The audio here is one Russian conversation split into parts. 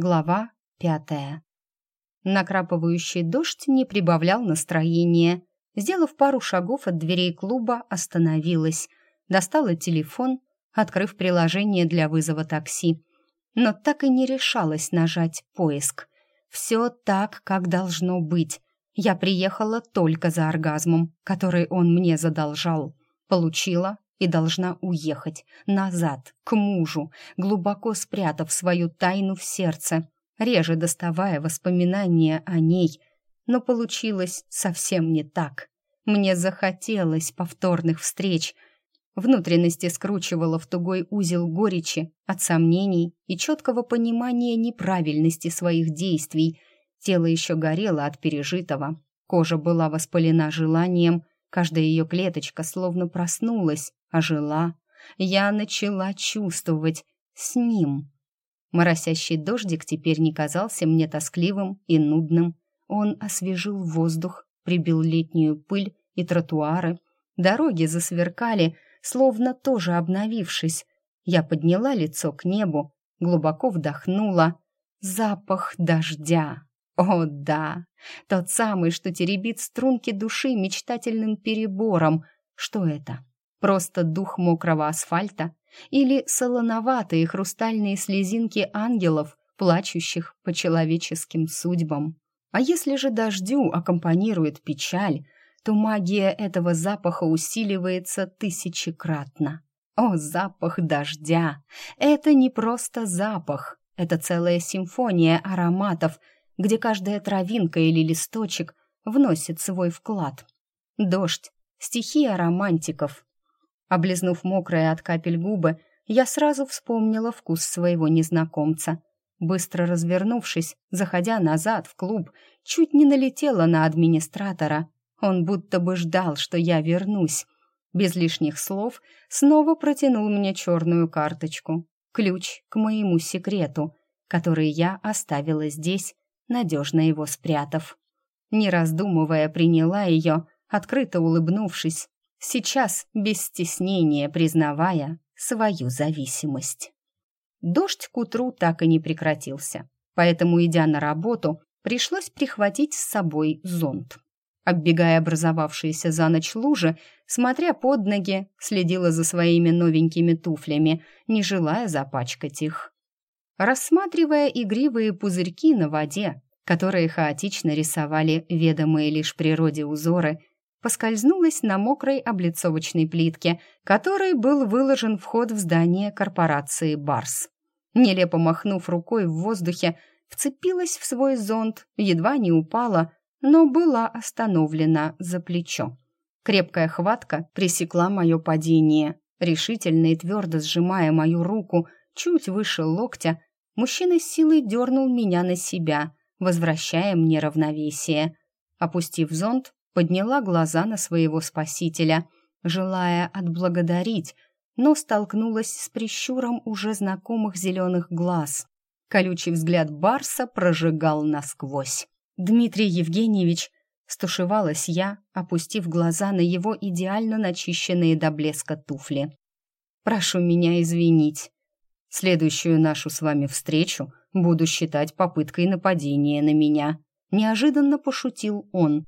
Глава пятая. Накрапывающий дождь не прибавлял настроения. Сделав пару шагов от дверей клуба, остановилась. Достала телефон, открыв приложение для вызова такси. Но так и не решалась нажать «Поиск». Все так, как должно быть. Я приехала только за оргазмом, который он мне задолжал. Получила и должна уехать назад, к мужу, глубоко спрятав свою тайну в сердце, реже доставая воспоминания о ней. Но получилось совсем не так. Мне захотелось повторных встреч. Внутренности скручивало в тугой узел горечи от сомнений и четкого понимания неправильности своих действий. Тело еще горело от пережитого. Кожа была воспалена желанием, каждая ее клеточка словно проснулась, ожила. Я начала чувствовать с ним. Моросящий дождик теперь не казался мне тоскливым и нудным. Он освежил воздух, прибил летнюю пыль и тротуары. Дороги засверкали, словно тоже обновившись. Я подняла лицо к небу, глубоко вдохнула. Запах дождя. О, да, тот самый, что теребит струнки души мечтательным перебором. Что это? Просто дух мокрого асфальта или солоноватые хрустальные слезинки ангелов, плачущих по человеческим судьбам. А если же дождю аккомпанирует печаль, то магия этого запаха усиливается тысячекратно. О, запах дождя! Это не просто запах, это целая симфония ароматов, где каждая травинка или листочек вносит свой вклад. Дождь — стихия романтиков, Облизнув мокрые от капель губы, я сразу вспомнила вкус своего незнакомца. Быстро развернувшись, заходя назад в клуб, чуть не налетела на администратора. Он будто бы ждал, что я вернусь. Без лишних слов снова протянул мне черную карточку. Ключ к моему секрету, который я оставила здесь, надежно его спрятав. Не раздумывая, приняла ее, открыто улыбнувшись, сейчас без стеснения признавая свою зависимость. Дождь к утру так и не прекратился, поэтому, идя на работу, пришлось прихватить с собой зонт. Оббегая образовавшиеся за ночь лужи, смотря под ноги, следила за своими новенькими туфлями, не желая запачкать их. Рассматривая игривые пузырьки на воде, которые хаотично рисовали ведомые лишь природе узоры, поскользнулась на мокрой облицовочной плитке, которой был выложен вход в здание корпорации «Барс». Нелепо махнув рукой в воздухе, вцепилась в свой зонт, едва не упала, но была остановлена за плечо. Крепкая хватка пресекла мое падение. Решительно и твердо сжимая мою руку чуть выше локтя, мужчина силой дернул меня на себя, возвращая мне равновесие. Опустив зонт, подняла глаза на своего спасителя, желая отблагодарить, но столкнулась с прищуром уже знакомых зеленых глаз. Колючий взгляд Барса прожигал насквозь. «Дмитрий Евгеньевич!» — стушевалась я, опустив глаза на его идеально начищенные до блеска туфли. «Прошу меня извинить. Следующую нашу с вами встречу буду считать попыткой нападения на меня», — неожиданно пошутил он,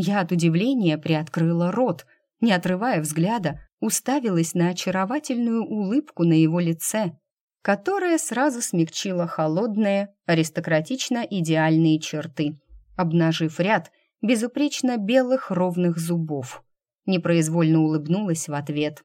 я от удивления приоткрыла рот, не отрывая взгляда, уставилась на очаровательную улыбку на его лице, которая сразу смягчила холодные, аристократично идеальные черты, обнажив ряд безупречно белых ровных зубов. Непроизвольно улыбнулась в ответ.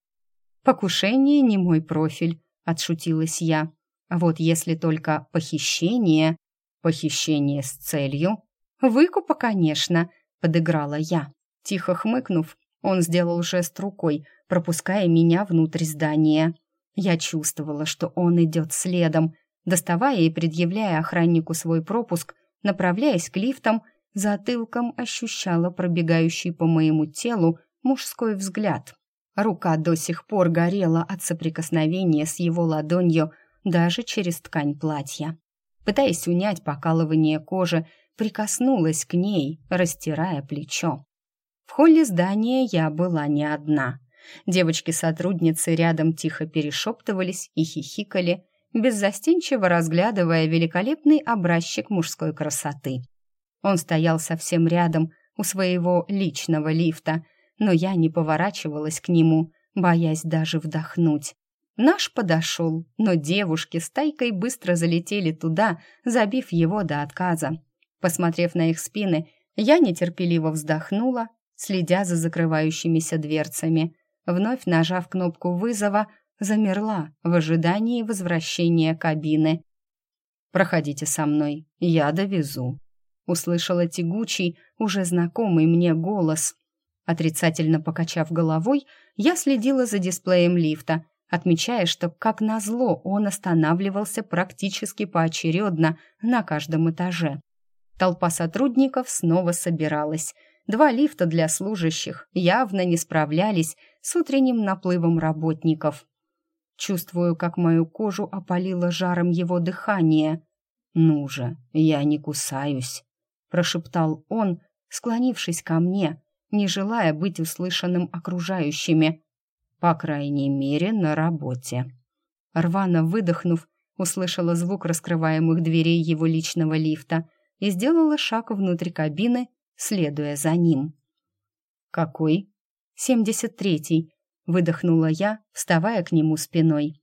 «Покушение не мой профиль», — отшутилась я. «А вот если только похищение...» «Похищение с целью...» «Выкупа, конечно», подыграла я. Тихо хмыкнув, он сделал жест рукой, пропуская меня внутрь здания. Я чувствовала, что он идет следом, доставая и предъявляя охраннику свой пропуск, направляясь к лифтам, затылком ощущала пробегающий по моему телу мужской взгляд. Рука до сих пор горела от соприкосновения с его ладонью даже через ткань платья. Пытаясь унять покалывание кожи, прикоснулась к ней, растирая плечо. В холле здания я была не одна. Девочки-сотрудницы рядом тихо перешептывались и хихикали. беззастенчиво разглядывая великолепный образчик мужской красоты. Он стоял совсем рядом, у своего личного лифта, но я не поворачивалась к нему, боясь даже вдохнуть. Наш подошел, но девушки с тайкой быстро залетели туда, забив его до отказа. Посмотрев на их спины, я нетерпеливо вздохнула, следя за закрывающимися дверцами. Вновь нажав кнопку вызова, замерла в ожидании возвращения кабины. «Проходите со мной, я довезу», — услышала тягучий, уже знакомый мне голос. Отрицательно покачав головой, я следила за дисплеем лифта, отмечая, что, как назло, он останавливался практически поочередно на каждом этаже. Толпа сотрудников снова собиралась. Два лифта для служащих явно не справлялись с утренним наплывом работников. Чувствую, как мою кожу опалило жаром его дыхание. «Ну же, я не кусаюсь», — прошептал он, склонившись ко мне, не желая быть услышанным окружающими. По крайней мере, на работе. Рвано выдохнув, услышала звук раскрываемых дверей его личного лифта и сделала шаг внутрь кабины, следуя за ним. «Какой?» «Семьдесят третий», — выдохнула я, вставая к нему спиной.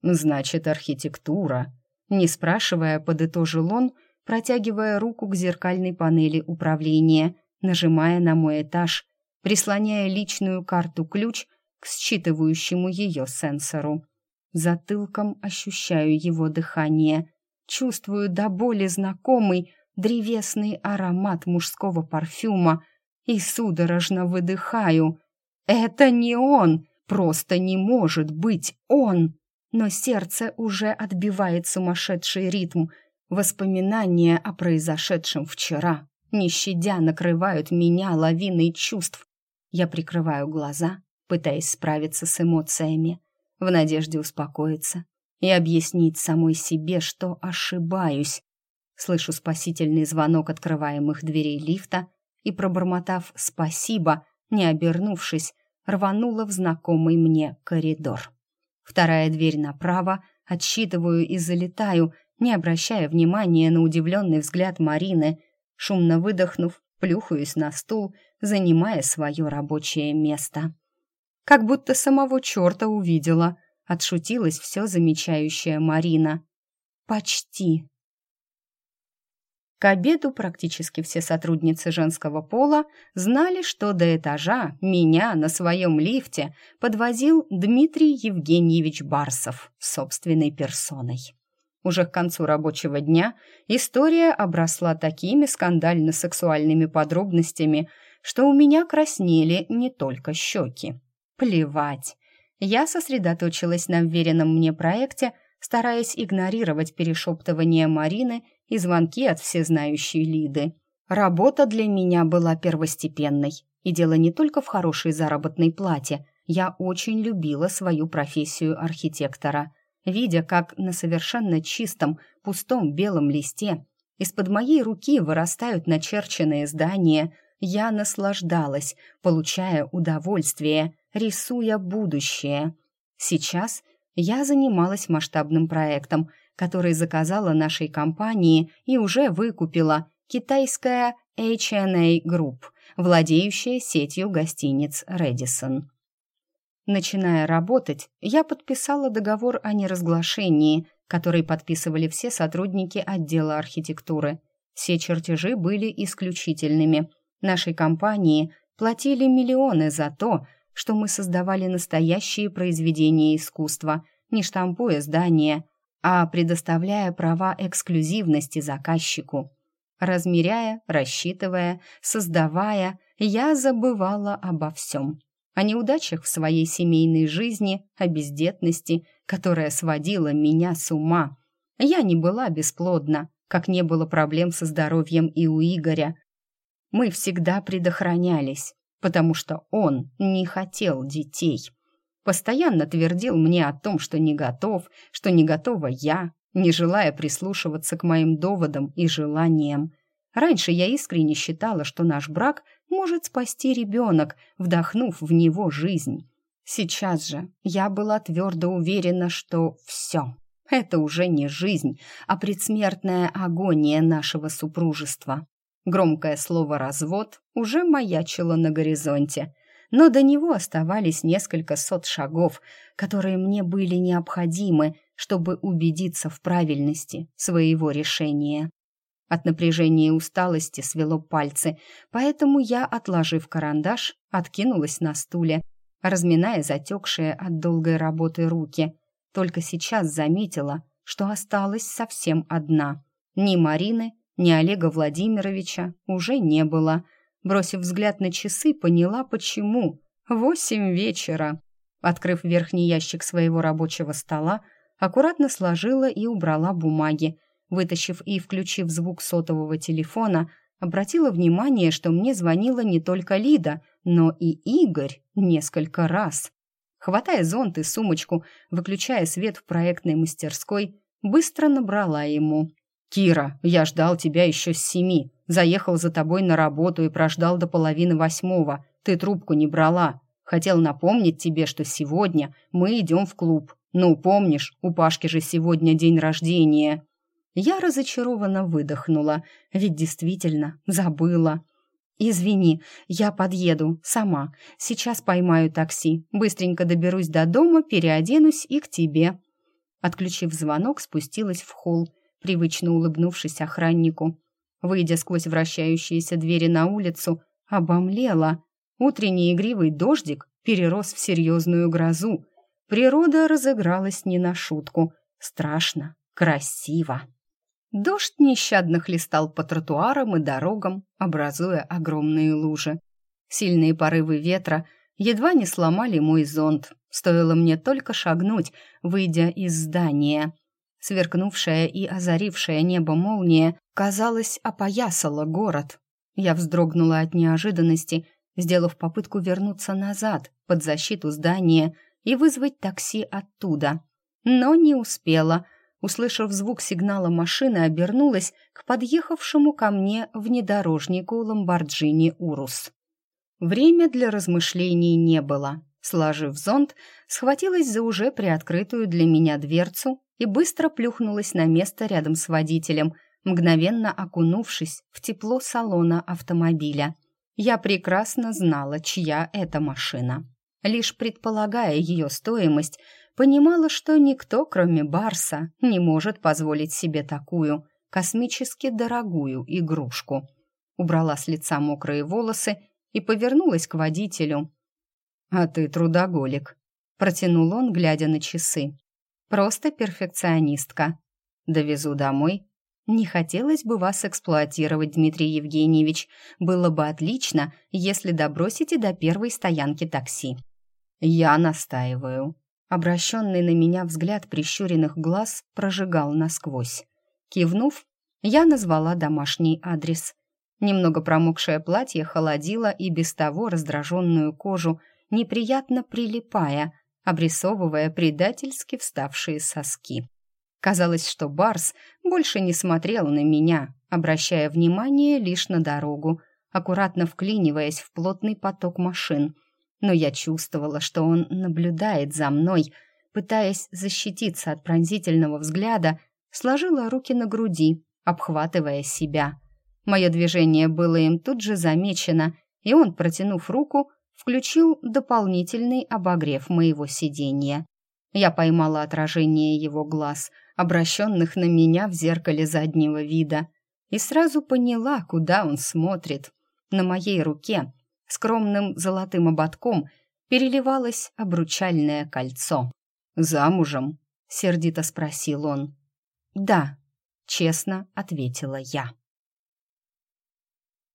«Значит, архитектура», — не спрашивая, подытожил он, протягивая руку к зеркальной панели управления, нажимая на мой этаж, прислоняя личную карту-ключ к считывающему ее сенсору. Затылком ощущаю его дыхание, чувствую до боли знакомый древесный аромат мужского парфюма и судорожно выдыхаю. «Это не он! Просто не может быть он!» Но сердце уже отбивает сумасшедший ритм. Воспоминания о произошедшем вчера, не щадя, накрывают меня лавиной чувств. Я прикрываю глаза, пытаясь справиться с эмоциями, в надежде успокоиться и объяснить самой себе, что ошибаюсь. Слышу спасительный звонок открываемых дверей лифта и, пробормотав «спасибо», не обернувшись, рванула в знакомый мне коридор. Вторая дверь направо, отсчитываю и залетаю, не обращая внимания на удивленный взгляд Марины. Шумно выдохнув, плюхаюсь на стул, занимая свое рабочее место. Как будто самого черта увидела, отшутилась все замечающая Марина. «Почти», к обеду практически все сотрудницы женского пола знали, что до этажа меня на своем лифте подвозил Дмитрий Евгеньевич Барсов собственной персоной. Уже к концу рабочего дня история обросла такими скандально-сексуальными подробностями, что у меня краснели не только щеки. Плевать. Я сосредоточилась на вверенном мне проекте, стараясь игнорировать перешептывание Марины и звонки от всезнающей Лиды. Работа для меня была первостепенной, и дело не только в хорошей заработной плате. Я очень любила свою профессию архитектора. Видя, как на совершенно чистом, пустом белом листе из-под моей руки вырастают начерченные здания, я наслаждалась, получая удовольствие, рисуя будущее. Сейчас я занималась масштабным проектом – который заказала нашей компании и уже выкупила китайская H&A Group, владеющая сетью гостиниц «Редисон». Начиная работать, я подписала договор о неразглашении, который подписывали все сотрудники отдела архитектуры. Все чертежи были исключительными. Нашей компании платили миллионы за то, что мы создавали настоящие произведения искусства, не штампуя здания, а предоставляя права эксклюзивности заказчику. Размеряя, рассчитывая, создавая, я забывала обо всем. О неудачах в своей семейной жизни, о бездетности, которая сводила меня с ума. Я не была бесплодна, как не было проблем со здоровьем и у Игоря. Мы всегда предохранялись, потому что он не хотел детей постоянно твердил мне о том, что не готов, что не готова я, не желая прислушиваться к моим доводам и желаниям. Раньше я искренне считала, что наш брак может спасти ребенок, вдохнув в него жизнь. Сейчас же я была твердо уверена, что все, Это уже не жизнь, а предсмертная агония нашего супружества. Громкое слово «развод» уже маячило на горизонте, но до него оставались несколько сот шагов, которые мне были необходимы, чтобы убедиться в правильности своего решения. От напряжения и усталости свело пальцы, поэтому я, отложив карандаш, откинулась на стуле, разминая затекшие от долгой работы руки. Только сейчас заметила, что осталась совсем одна. Ни Марины, ни Олега Владимировича уже не было. Бросив взгляд на часы, поняла, почему. Восемь вечера. Открыв верхний ящик своего рабочего стола, аккуратно сложила и убрала бумаги. Вытащив и включив звук сотового телефона, обратила внимание, что мне звонила не только Лида, но и Игорь несколько раз. Хватая зонт и сумочку, выключая свет в проектной мастерской, быстро набрала ему. «Кира, я ждал тебя еще с семи. Заехал за тобой на работу и прождал до половины восьмого. Ты трубку не брала. Хотел напомнить тебе, что сегодня мы идем в клуб. Ну, помнишь, у Пашки же сегодня день рождения». Я разочарованно выдохнула, ведь действительно забыла. «Извини, я подъеду, сама. Сейчас поймаю такси. Быстренько доберусь до дома, переоденусь и к тебе». Отключив звонок, спустилась в холл привычно улыбнувшись охраннику. Выйдя сквозь вращающиеся двери на улицу, обомлела. Утренний игривый дождик перерос в серьезную грозу. Природа разыгралась не на шутку. Страшно, красиво. Дождь нещадно хлестал по тротуарам и дорогам, образуя огромные лужи. Сильные порывы ветра едва не сломали мой зонт. Стоило мне только шагнуть, выйдя из здания — Сверкнувшая и озарившая небо молния, казалось, опоясала город. Я вздрогнула от неожиданности, сделав попытку вернуться назад, под защиту здания, и вызвать такси оттуда. Но не успела. Услышав звук сигнала машины, обернулась к подъехавшему ко мне внедорожнику Ламборджини Урус. Время для размышлений не было. Сложив зонт, схватилась за уже приоткрытую для меня дверцу и быстро плюхнулась на место рядом с водителем, мгновенно окунувшись в тепло салона автомобиля. Я прекрасно знала, чья это машина. Лишь предполагая ее стоимость, понимала, что никто, кроме Барса, не может позволить себе такую космически дорогую игрушку. Убрала с лица мокрые волосы и повернулась к водителю. «А ты трудоголик», — протянул он, глядя на часы. Просто перфекционистка. Довезу домой. Не хотелось бы вас эксплуатировать, Дмитрий Евгеньевич. Было бы отлично, если добросите до первой стоянки такси. Я настаиваю. Обращенный на меня взгляд прищуренных глаз прожигал насквозь. Кивнув, я назвала домашний адрес. Немного промокшее платье холодило и без того раздраженную кожу, неприятно прилипая – обрисовывая предательски вставшие соски. Казалось, что Барс больше не смотрел на меня, обращая внимание лишь на дорогу, аккуратно вклиниваясь в плотный поток машин. Но я чувствовала, что он наблюдает за мной, пытаясь защититься от пронзительного взгляда, сложила руки на груди, обхватывая себя. Мое движение было им тут же замечено, и он, протянув руку, включил дополнительный обогрев моего сиденья. Я поймала отражение его глаз, обращенных на меня в зеркале заднего вида, и сразу поняла, куда он смотрит. На моей руке скромным золотым ободком переливалось обручальное кольцо. «Замужем?» — сердито спросил он. «Да», — честно ответила я.